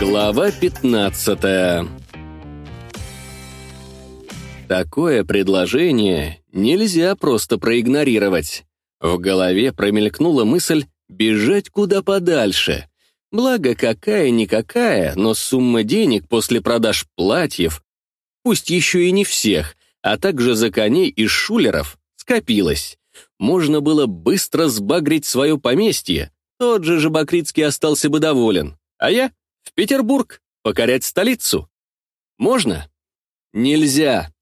Глава 15 Такое предложение нельзя просто проигнорировать. В голове промелькнула мысль бежать куда подальше. Благо, какая-никакая, но сумма денег после продаж платьев, пусть еще и не всех, а также за коней и шулеров, скопилась. Можно было быстро сбагрить свое поместье, тот же Жабокритский остался бы доволен. А я в Петербург, покорять столицу. Можно? Нельзя.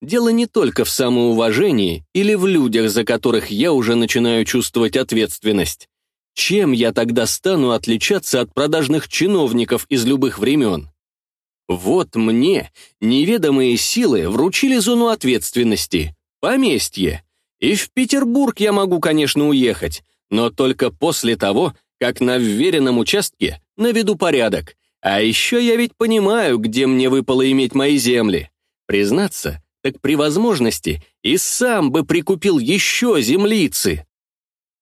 Дело не только в самоуважении или в людях, за которых я уже начинаю чувствовать ответственность. Чем я тогда стану отличаться от продажных чиновников из любых времен? Вот мне неведомые силы вручили зону ответственности, поместье. И в Петербург я могу, конечно, уехать, но только после того, как на вверенном участке наведу порядок. А еще я ведь понимаю, где мне выпало иметь мои земли. Признаться, так при возможности и сам бы прикупил еще землицы.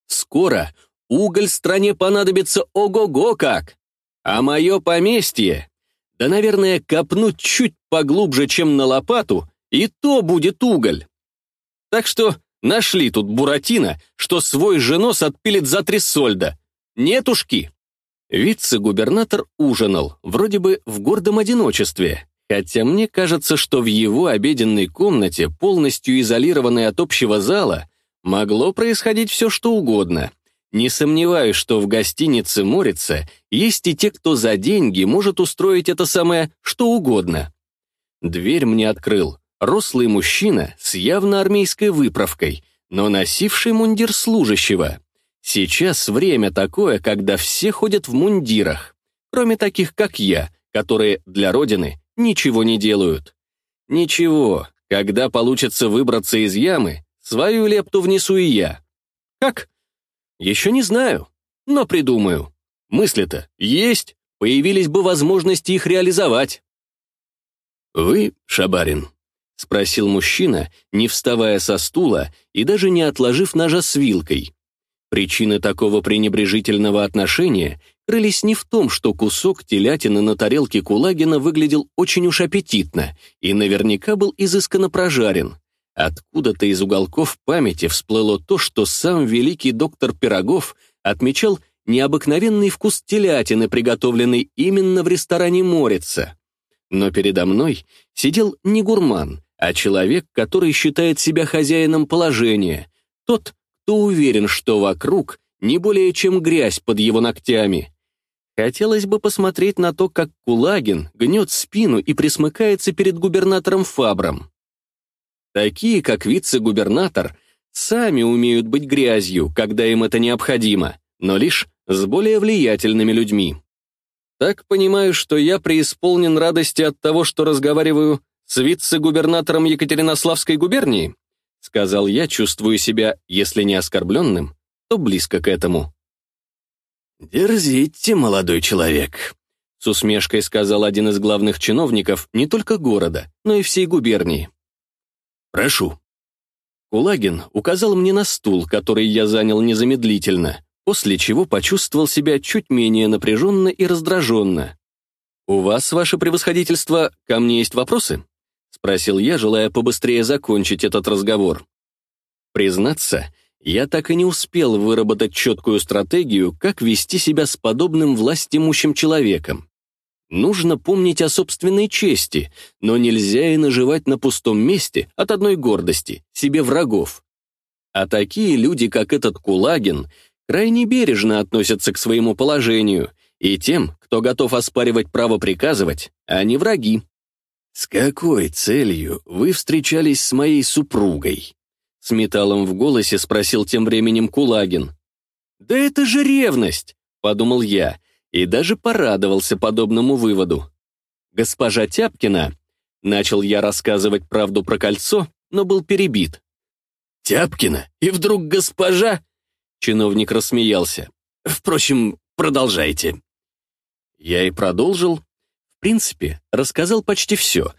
Скоро уголь стране понадобится ого-го как. А мое поместье, да, наверное, копнуть чуть поглубже, чем на лопату, и то будет уголь. Так что Нашли тут Буратино, что свой женос отпилит за три сольда. Нетушки. Вице-губернатор ужинал, вроде бы в гордом одиночестве, хотя мне кажется, что в его обеденной комнате, полностью изолированной от общего зала, могло происходить все, что угодно. Не сомневаюсь, что в гостинице «Морица» есть и те, кто за деньги может устроить это самое что угодно. Дверь мне открыл рослый мужчина с явно армейской выправкой, но носивший мундир служащего. Сейчас время такое, когда все ходят в мундирах, кроме таких, как я, которые для Родины ничего не делают. Ничего, когда получится выбраться из ямы, свою лепту внесу и я. Как? Еще не знаю, но придумаю. Мысли-то есть, появились бы возможности их реализовать. Вы, Шабарин, — спросил мужчина, не вставая со стула и даже не отложив ножа с вилкой. Причины такого пренебрежительного отношения крылись не в том, что кусок телятины на тарелке Кулагина выглядел очень уж аппетитно и наверняка был изысканно прожарен. Откуда-то из уголков памяти всплыло то, что сам великий доктор Пирогов отмечал необыкновенный вкус телятины, приготовленной именно в ресторане «Морица». Но передо мной сидел не гурман, а человек, который считает себя хозяином положения, тот, кто уверен, что вокруг не более чем грязь под его ногтями. Хотелось бы посмотреть на то, как Кулагин гнет спину и присмыкается перед губернатором Фабром. Такие, как вице-губернатор, сами умеют быть грязью, когда им это необходимо, но лишь с более влиятельными людьми. Так понимаю, что я преисполнен радости от того, что разговариваю с вице-губернатором Екатеринославской губернии?» — сказал я, чувствуя себя, если не оскорбленным, то близко к этому. «Дерзите, молодой человек», — с усмешкой сказал один из главных чиновников не только города, но и всей губернии. «Прошу». Кулагин указал мне на стул, который я занял незамедлительно, после чего почувствовал себя чуть менее напряженно и раздраженно. «У вас, ваше превосходительство, ко мне есть вопросы?» — спросил я, желая побыстрее закончить этот разговор. Признаться, я так и не успел выработать четкую стратегию, как вести себя с подобным властимущим человеком. Нужно помнить о собственной чести, но нельзя и наживать на пустом месте от одной гордости, себе врагов. А такие люди, как этот Кулагин, крайне бережно относятся к своему положению, и тем, кто готов оспаривать право приказывать, не враги. «С какой целью вы встречались с моей супругой?» С металлом в голосе спросил тем временем Кулагин. «Да это же ревность!» — подумал я, и даже порадовался подобному выводу. «Госпожа Тяпкина...» — начал я рассказывать правду про кольцо, но был перебит. «Тяпкина? И вдруг госпожа...» Чиновник рассмеялся. «Впрочем, продолжайте». Я и продолжил, принципе, рассказал почти все.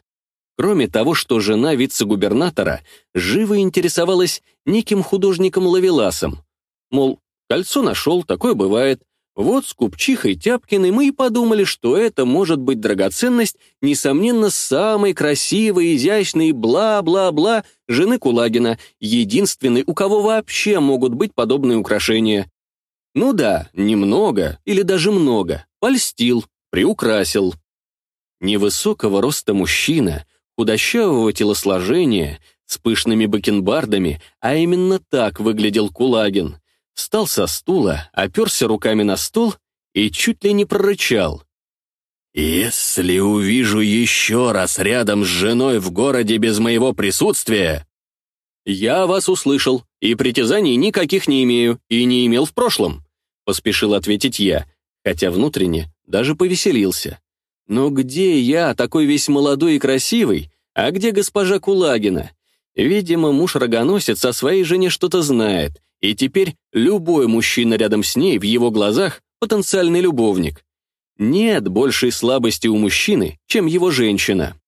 Кроме того, что жена вице-губернатора живо интересовалась неким художником Лавеласом. Мол, кольцо нашел, такое бывает, Вот с купчихой Тяпкиной мы и подумали, что это может быть драгоценность, несомненно, самой красивой, изящной, бла-бла-бла жены Кулагина, единственной, у кого вообще могут быть подобные украшения. Ну да, немного, или даже много, польстил, приукрасил. Невысокого роста мужчина, худощавого телосложения, с пышными бакенбардами, а именно так выглядел Кулагин встал со стула, оперся руками на стол и чуть ли не прорычал. «Если увижу еще раз рядом с женой в городе без моего присутствия...» «Я вас услышал, и притязаний никаких не имею, и не имел в прошлом», поспешил ответить я, хотя внутренне даже повеселился. «Но где я, такой весь молодой и красивый, а где госпожа Кулагина? Видимо, муж-рогоносец о своей жене что-то знает, и теперь любой мужчина рядом с ней в его глазах потенциальный любовник. Нет большей слабости у мужчины, чем его женщина.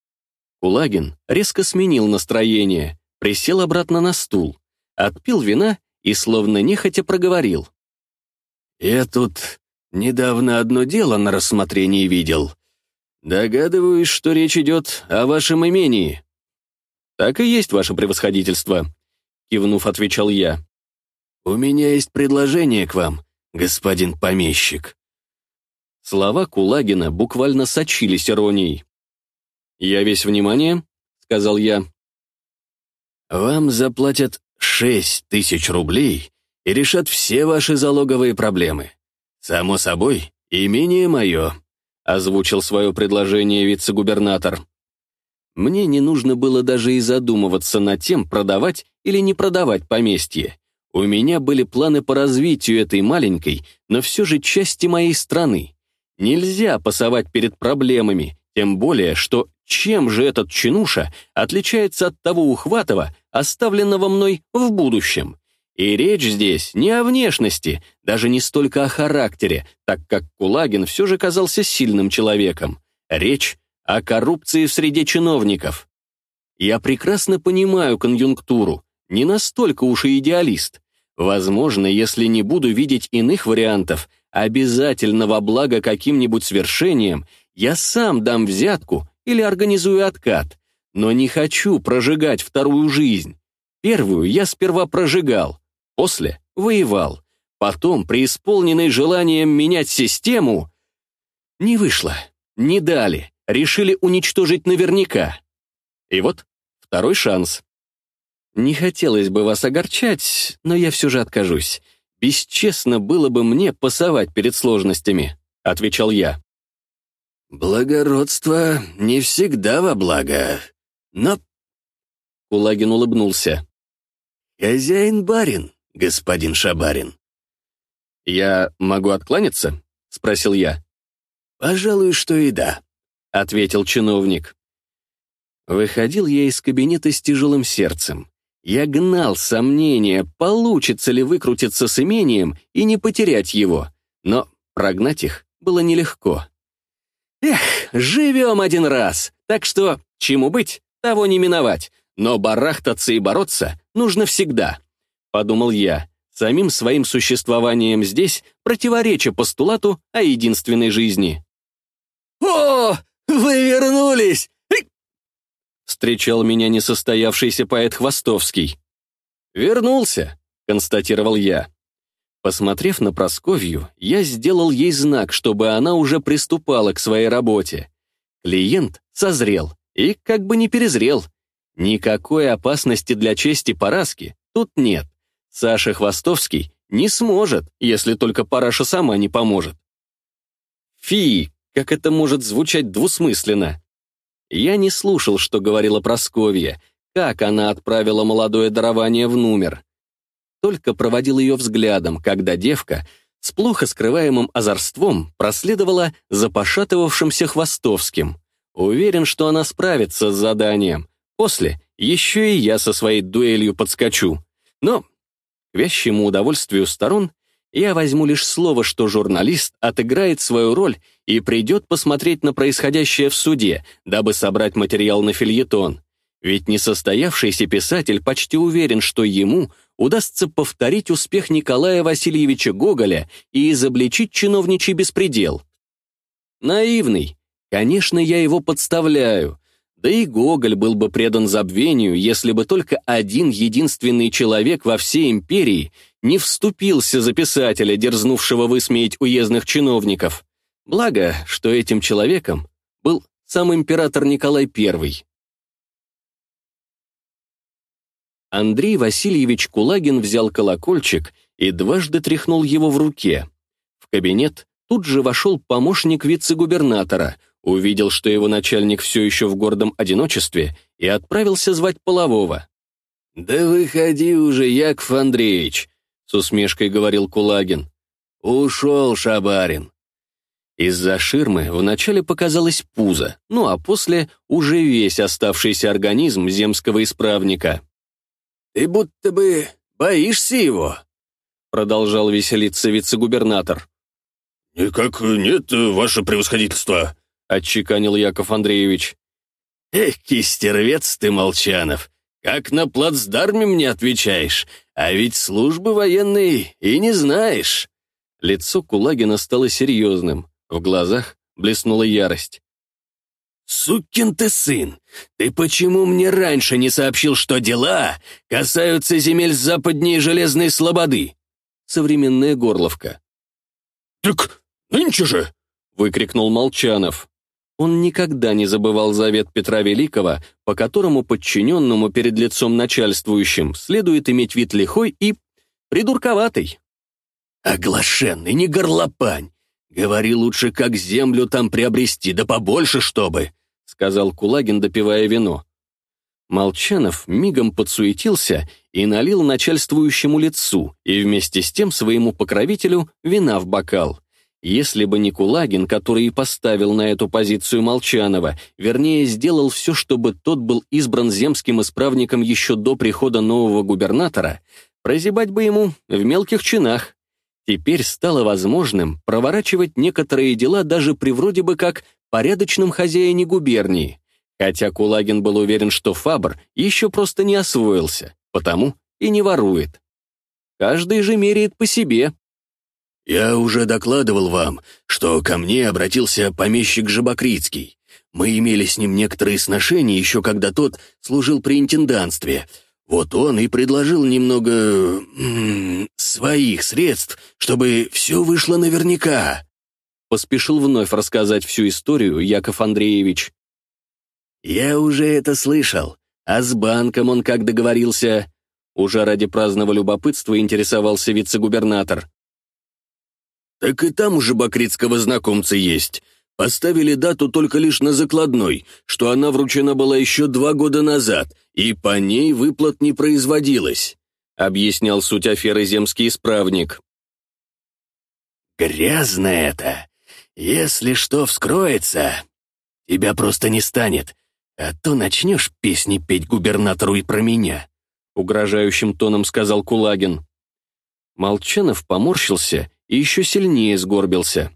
Кулагин резко сменил настроение, присел обратно на стул, отпил вина и словно нехотя проговорил. «Я тут недавно одно дело на рассмотрении видел. Догадываюсь, что речь идет о вашем имении». «Так и есть ваше превосходительство», — кивнув, отвечал я. «У меня есть предложение к вам, господин помещик». Слова Кулагина буквально сочились иронией. «Я весь внимание», — сказал я. «Вам заплатят шесть тысяч рублей и решат все ваши залоговые проблемы. Само собой, имение мое», — озвучил свое предложение вице-губернатор. Мне не нужно было даже и задумываться над тем, продавать или не продавать поместье. У меня были планы по развитию этой маленькой, но все же части моей страны. Нельзя пасовать перед проблемами, тем более, что чем же этот чинуша отличается от того ухватого, оставленного мной в будущем? И речь здесь не о внешности, даже не столько о характере, так как Кулагин все же казался сильным человеком. Речь о коррупции в среде чиновников. Я прекрасно понимаю конъюнктуру, не настолько уж и идеалист. Возможно, если не буду видеть иных вариантов, обязательно во благо каким-нибудь свершением, я сам дам взятку или организую откат, но не хочу прожигать вторую жизнь. Первую я сперва прожигал, после воевал, потом, преисполненный желанием менять систему, не вышло, не дали, решили уничтожить наверняка. И вот второй шанс. Не хотелось бы вас огорчать, но я все же откажусь. Бесчестно было бы мне пасовать перед сложностями», — отвечал я. «Благородство не всегда во благо, но...» Кулагин улыбнулся. «Хозяин-барин, господин Шабарин». «Я могу откланяться?» — спросил я. «Пожалуй, что и да», — ответил чиновник. Выходил я из кабинета с тяжелым сердцем. Я гнал сомнения, получится ли выкрутиться с имением и не потерять его, но прогнать их было нелегко. Эх, живем один раз, так что чему быть, того не миновать, но барахтаться и бороться нужно всегда, подумал я, самим своим существованием здесь противореча постулату о единственной жизни. «О, вы вернулись! встречал меня несостоявшийся поэт Хвостовский. «Вернулся», — констатировал я. Посмотрев на Просковью, я сделал ей знак, чтобы она уже приступала к своей работе. Клиент созрел и как бы не перезрел. Никакой опасности для чести Параски тут нет. Саша Хвостовский не сможет, если только Параша сама не поможет. Фи, как это может звучать двусмысленно. Я не слушал, что говорила Просковья, как она отправила молодое дарование в номер. Только проводил ее взглядом, когда девка с плохо скрываемым озорством проследовала за пошатывавшимся Хвостовским. Уверен, что она справится с заданием. После еще и я со своей дуэлью подскочу. Но, к вящему удовольствию сторон, я возьму лишь слово, что журналист отыграет свою роль и придет посмотреть на происходящее в суде, дабы собрать материал на фильетон. Ведь несостоявшийся писатель почти уверен, что ему удастся повторить успех Николая Васильевича Гоголя и изобличить чиновничий беспредел. Наивный. Конечно, я его подставляю. Да и Гоголь был бы предан забвению, если бы только один единственный человек во всей империи не вступился за писателя, дерзнувшего высмеять уездных чиновников. Благо, что этим человеком был сам император Николай I. Андрей Васильевич Кулагин взял колокольчик и дважды тряхнул его в руке. В кабинет тут же вошел помощник вице-губернатора, увидел, что его начальник все еще в гордом одиночестве, и отправился звать полового. «Да выходи уже, Яков Андреевич», — с усмешкой говорил Кулагин. «Ушел Шабарин». Из-за ширмы вначале показалось пузо, ну а после уже весь оставшийся организм земского исправника. «Ты будто бы боишься его?» продолжал веселиться вице-губернатор. «Никак нет, ваше превосходительство», — отчеканил Яков Андреевич. «Эх, кистервец ты, Молчанов, как на плацдарме мне отвечаешь, а ведь службы военной и не знаешь». Лицо Кулагина стало серьезным. В глазах блеснула ярость. «Сукин ты сын! Ты почему мне раньше не сообщил, что дела касаются земель западней Железной Слободы?» Современная горловка. «Так нынче же!» — выкрикнул Молчанов. Он никогда не забывал завет Петра Великого, по которому подчиненному перед лицом начальствующим следует иметь вид лихой и придурковатый. «Оглашенный, не горлопань! «Говори лучше, как землю там приобрести, да побольше, чтобы», — сказал Кулагин, допивая вино. Молчанов мигом подсуетился и налил начальствующему лицу и вместе с тем своему покровителю вина в бокал. Если бы не Кулагин, который и поставил на эту позицию Молчанова, вернее, сделал все, чтобы тот был избран земским исправником еще до прихода нового губернатора, прозябать бы ему в мелких чинах. Теперь стало возможным проворачивать некоторые дела даже при вроде бы как порядочном хозяине губернии, хотя Кулагин был уверен, что Фабр еще просто не освоился, потому и не ворует. Каждый же меряет по себе. «Я уже докладывал вам, что ко мне обратился помещик Жабокритский. Мы имели с ним некоторые сношения еще когда тот служил при интендантстве, вот он и предложил немного... своих средств, чтобы все вышло наверняка. Поспешил вновь рассказать всю историю Яков Андреевич. Я уже это слышал. А с банком он как договорился? Уже ради праздного любопытства интересовался вице-губернатор. Так и там уже Бакритского знакомца есть. Поставили дату только лишь на закладной, что она вручена была еще два года назад, и по ней выплат не производилось», — объяснял суть аферы земский исправник. «Грязно это. Если что вскроется, тебя просто не станет, а то начнешь песни петь губернатору и про меня», — угрожающим тоном сказал Кулагин. Молчанов поморщился и еще сильнее сгорбился.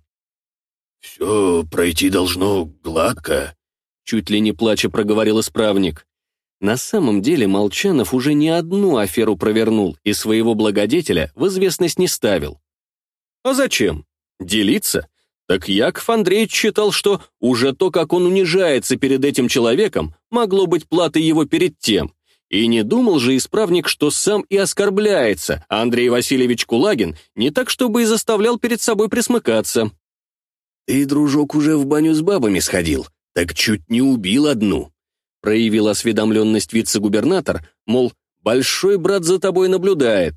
«Все пройти должно гладко», — чуть ли не плача проговорил исправник. На самом деле Молчанов уже не одну аферу провернул и своего благодетеля в известность не ставил. А зачем? Делиться? Так Яков Андреевич считал, что уже то, как он унижается перед этим человеком, могло быть платой его перед тем. И не думал же исправник, что сам и оскорбляется, а Андрей Васильевич Кулагин не так, чтобы и заставлял перед собой присмыкаться. «Ты, дружок, уже в баню с бабами сходил, так чуть не убил одну», проявил осведомленность вице-губернатор, мол, большой брат за тобой наблюдает.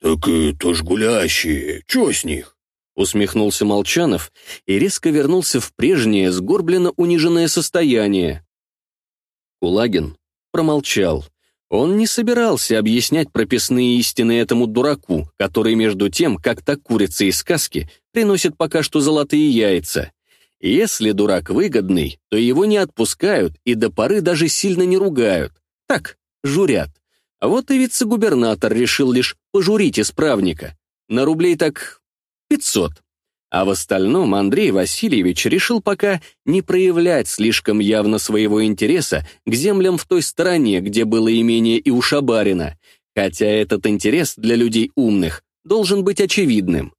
«Так это ж гулящие, чё с них?» усмехнулся Молчанов и резко вернулся в прежнее сгорбленно униженное состояние. Кулагин промолчал. Он не собирался объяснять прописные истины этому дураку, который между тем, как та курица из сказки, приносит пока что золотые яйца. Если дурак выгодный, то его не отпускают и до поры даже сильно не ругают. Так, журят. А вот и вице-губернатор решил лишь пожурить исправника. На рублей так 500. А в остальном Андрей Васильевич решил пока не проявлять слишком явно своего интереса к землям в той стороне, где было имение и у Шабарина, хотя этот интерес для людей умных должен быть очевидным.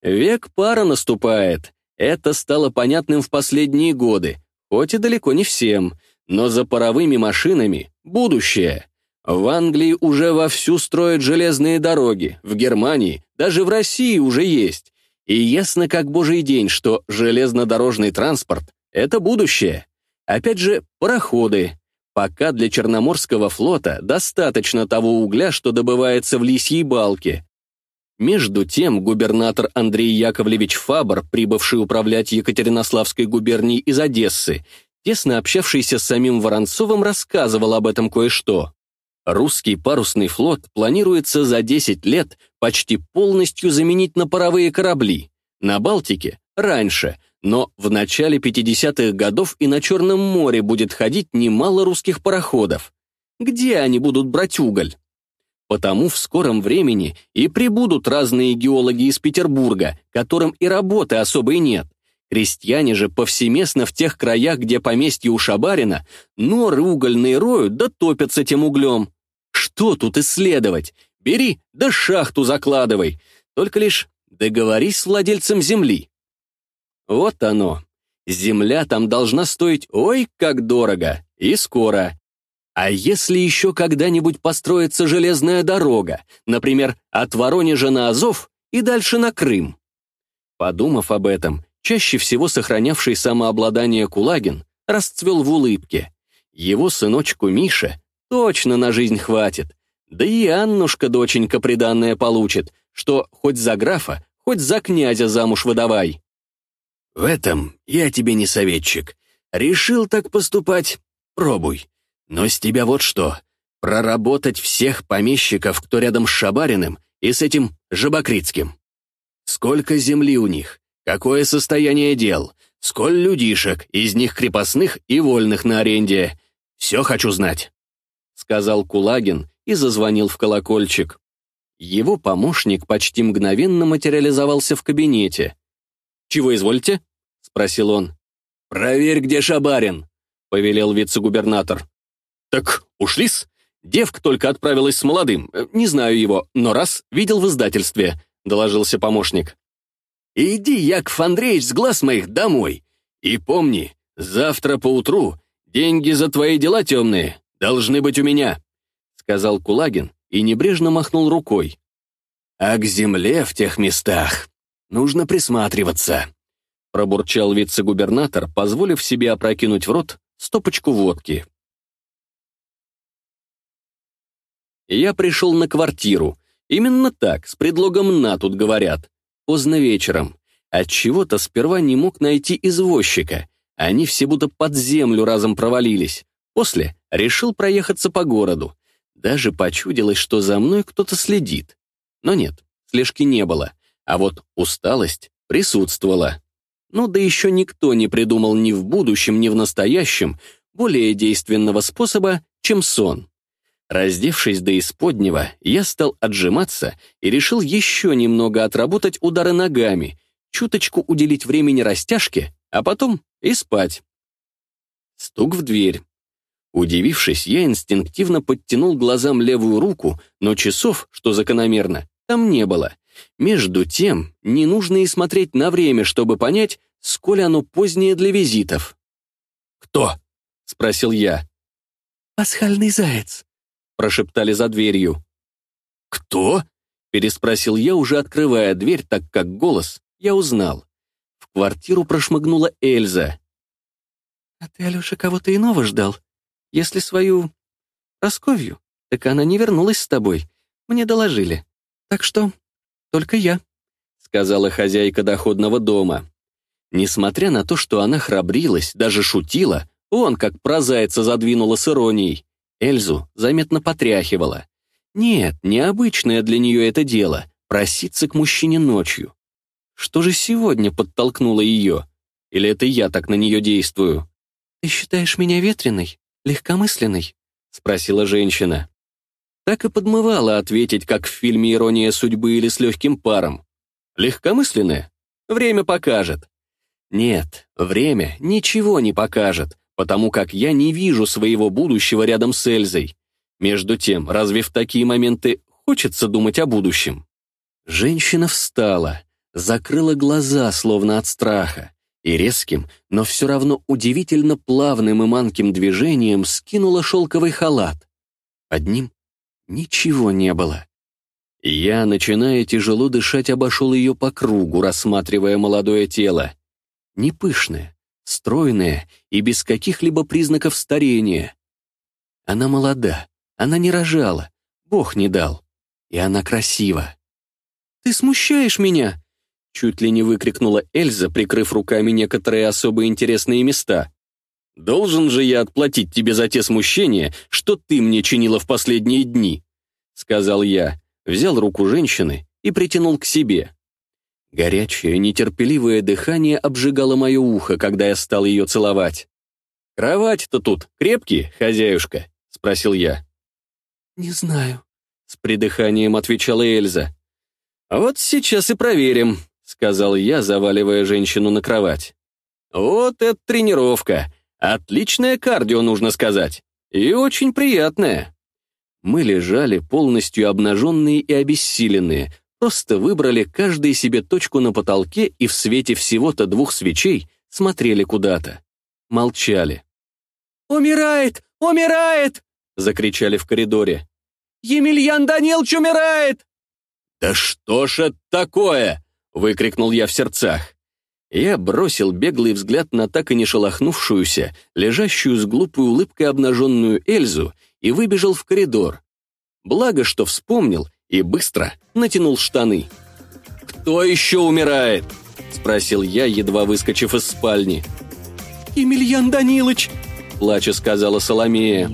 Век пара наступает. Это стало понятным в последние годы, хоть и далеко не всем, но за паровыми машинами — будущее. В Англии уже вовсю строят железные дороги, в Германии, даже в России уже есть. И ясно как божий день, что железнодорожный транспорт — это будущее. Опять же, пароходы. Пока для Черноморского флота достаточно того угля, что добывается в Лисьей балке. Между тем губернатор Андрей Яковлевич Фабр, прибывший управлять Екатеринославской губернией из Одессы, тесно общавшийся с самим Воронцовым, рассказывал об этом кое-что. Русский парусный флот планируется за 10 лет почти полностью заменить на паровые корабли. На Балтике – раньше, но в начале 50-х годов и на Черном море будет ходить немало русских пароходов. Где они будут брать уголь? Потому в скором времени и прибудут разные геологи из Петербурга, которым и работы особой нет. Крестьяне же повсеместно в тех краях, где поместье у Шабарина, норы угольные роют да топятся тем углем. Что тут исследовать? Бери, да шахту закладывай. Только лишь договорись с владельцем земли. Вот оно. Земля там должна стоить ой как дорого и скоро. А если еще когда-нибудь построится железная дорога, например, от Воронежа на Азов и дальше на Крым? Подумав об этом, чаще всего сохранявший самообладание Кулагин расцвел в улыбке. Его сыночку Мише точно на жизнь хватит. Да и Аннушка, доченька, приданное получит, что хоть за графа, хоть за князя замуж выдавай. В этом я тебе не советчик. Решил так поступать? Пробуй. Но с тебя вот что. Проработать всех помещиков, кто рядом с Шабариным и с этим Жабокритским. Сколько земли у них? Какое состояние дел? Сколь людишек, из них крепостных и вольных на аренде? Все хочу знать», — сказал Кулагин и зазвонил в колокольчик. Его помощник почти мгновенно материализовался в кабинете. «Чего извольте?» — спросил он. «Проверь, где Шабарин», — повелел вице-губернатор. «Так ушли-с? Девка только отправилась с молодым. Э, не знаю его, но раз видел в издательстве», — доложился помощник. «Иди, Яков Андреевич, с глаз моих домой. И помни, завтра поутру деньги за твои дела темные должны быть у меня», — сказал Кулагин и небрежно махнул рукой. «А к земле в тех местах нужно присматриваться», — пробурчал вице-губернатор, позволив себе опрокинуть в рот стопочку водки. Я пришел на квартиру. Именно так, с предлогом «на» тут говорят. Поздно вечером. Отчего-то сперва не мог найти извозчика. Они все будто под землю разом провалились. После решил проехаться по городу. Даже почудилось, что за мной кто-то следит. Но нет, слежки не было. А вот усталость присутствовала. Ну да еще никто не придумал ни в будущем, ни в настоящем более действенного способа, чем сон. Раздевшись до исподнего, я стал отжиматься и решил еще немного отработать удары ногами, чуточку уделить времени растяжке, а потом и спать. Стук в дверь. Удивившись, я инстинктивно подтянул глазам левую руку, но часов, что закономерно, там не было. Между тем, не нужно и смотреть на время, чтобы понять, сколь оно позднее для визитов. «Кто?» — спросил я. «Пасхальный заяц», прошептали за дверью. «Кто?» — переспросил я, уже открывая дверь, так как голос я узнал. В квартиру прошмыгнула Эльза. «А ты, Алеша, кого-то иного ждал? Если свою Просковью, так она не вернулась с тобой. Мне доложили. Так что только я», — сказала хозяйка доходного дома. Несмотря на то, что она храбрилась, даже шутила, он как про зайца задвинула с иронией. Эльзу заметно потряхивала. Нет, необычное для нее это дело — проситься к мужчине ночью. Что же сегодня подтолкнуло ее? Или это я так на нее действую? «Ты считаешь меня ветреной, легкомысленной?» — спросила женщина. Так и подмывала ответить, как в фильме «Ирония судьбы» или «С легким паром». Легкомысленная? Время покажет. Нет, время ничего не покажет потому как я не вижу своего будущего рядом с Эльзой. Между тем, разве в такие моменты хочется думать о будущем. Женщина встала, закрыла глаза, словно от страха, и резким, но все равно удивительно плавным и манким движением скинула шелковый халат. Под ним ничего не было. Я, начиная тяжело дышать, обошел ее по кругу, рассматривая молодое тело. Не пышное, стройное и без каких-либо признаков старения. Она молода, она не рожала, Бог не дал. И она красива. «Ты смущаешь меня!» Чуть ли не выкрикнула Эльза, прикрыв руками некоторые особо интересные места. «Должен же я отплатить тебе за те смущения, что ты мне чинила в последние дни», — сказал я, взял руку женщины и притянул к себе. Горячее, нетерпеливое дыхание обжигало мое ухо, когда я стал ее целовать. «Кровать-то тут крепкие, хозяюшка?» — спросил я. «Не знаю», — с придыханием отвечала Эльза. «Вот сейчас и проверим», — сказал я, заваливая женщину на кровать. «Вот это тренировка. Отличное кардио, нужно сказать. И очень приятное». Мы лежали полностью обнаженные и обессиленные, просто выбрали каждый себе точку на потолке и в свете всего-то двух свечей смотрели куда-то. Молчали. «Умирает! Умирает!» — закричали в коридоре. «Емельян Данилович умирает!» «Да что ж это такое?» — выкрикнул я в сердцах. Я бросил беглый взгляд на так и не шелохнувшуюся, лежащую с глупой улыбкой обнаженную Эльзу и выбежал в коридор. Благо, что вспомнил и быстро натянул штаны. «Кто еще умирает?» — спросил я, едва выскочив из спальни. «Емельян Данилович!» — плача сказала Соломея.